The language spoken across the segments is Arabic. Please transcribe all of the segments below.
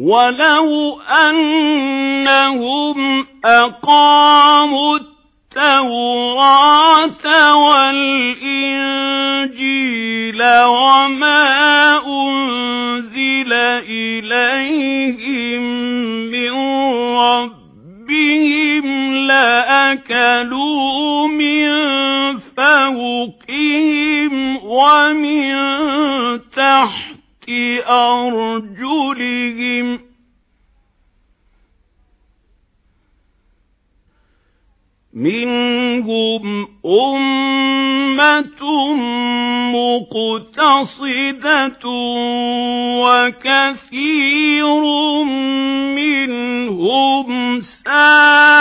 وَلَوْ أَنَّهُمْ أَقَامُوا التَّوْرَاةَ وَالْإِنْجِيلَ وَمَا أُنْزِلَ إِلَيْهِمْ مِنْ رَبِّهِمْ لَأَكَلُوا مِنْ فَوْقِهِمْ وَمِنْ تَحْتِ أَرْجُلِهِمْ. مِنْهُمْ أُمَّةٌ مُقْتَصِدَةٌ وَكَثِيرٌ مِنْهُمْ سَاءَ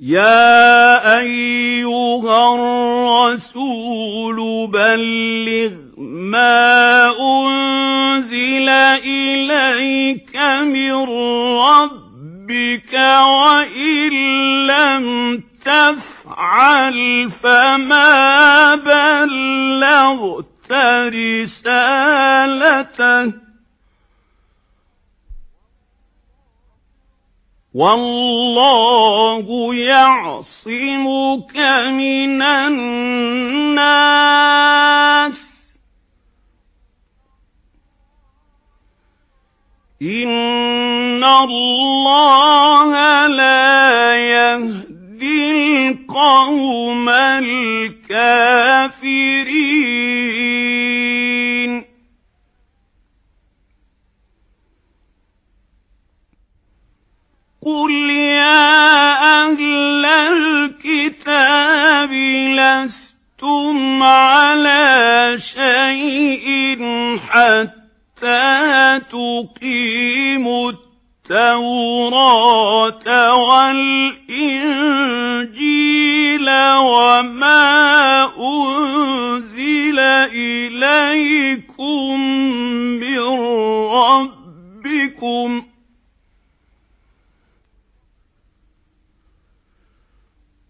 يَا أَيُّهَا الرَّسُولُ بَلِّغْ مَا أُنْزِلَ إِلَيْكَ مِنْ رَبِّكَ وَإِنْ لَمْ تَفْعَلْ فَمَا بَلَّغْتَ رِسَالَتَهُ وَاللَّهُ يَعْصِمُكَ مِنَ النَّاسِ إِنَّ اللَّهَ لَا يَهْدِي الْقَوْمَ الْكَافِرِينَ قُلْ يَا أَهْلَ الْكِتَابِ لَسْتُمْ عَلَى شَيْءٍ حَتَّى تُقِيمُوا التَّوْرَاةَ وَالْإِنْجِيلَ وَمَا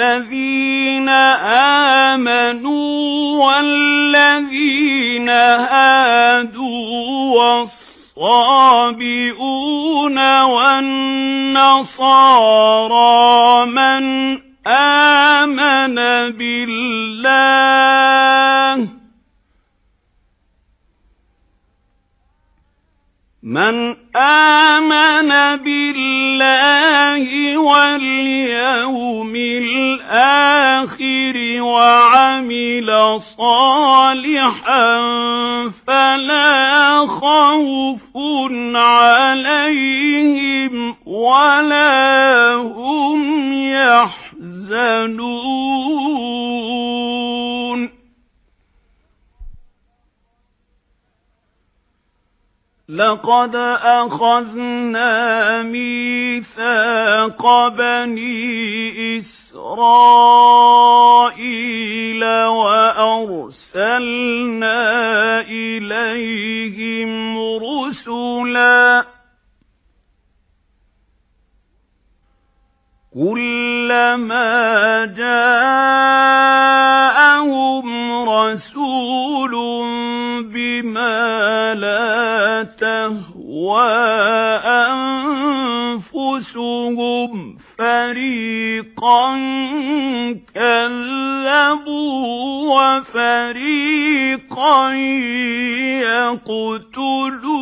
الَّذِينَ آمَنُوا وَالَّذِينَ هَادُوا وَالصَّابِئُونَ وَالنَّصَارَى مَنْ آمَنَ بِاللَّهِ مَنْ آمَنَ بِاللَّهِ وَالْيَوْمِ الْآخِرِ وَعَمِلَ صَالِحًا فَلَا خَوْفٌ عَلَيْهِمْ لَقَدْ أَخَذْنَا مِيثَاقَ بَنِي إِسْرَائِيلَ وَأَرْسَلْنَا إِلَيْهِمْ رُسُلًا. كُلَّ كُلَّمَا جَاءَهُمْ تَهْوَى أَنفُسُهُمْ فَرِيقًا كَذَّبُوا وَفَرِيقًا يَقْتُلُونَ.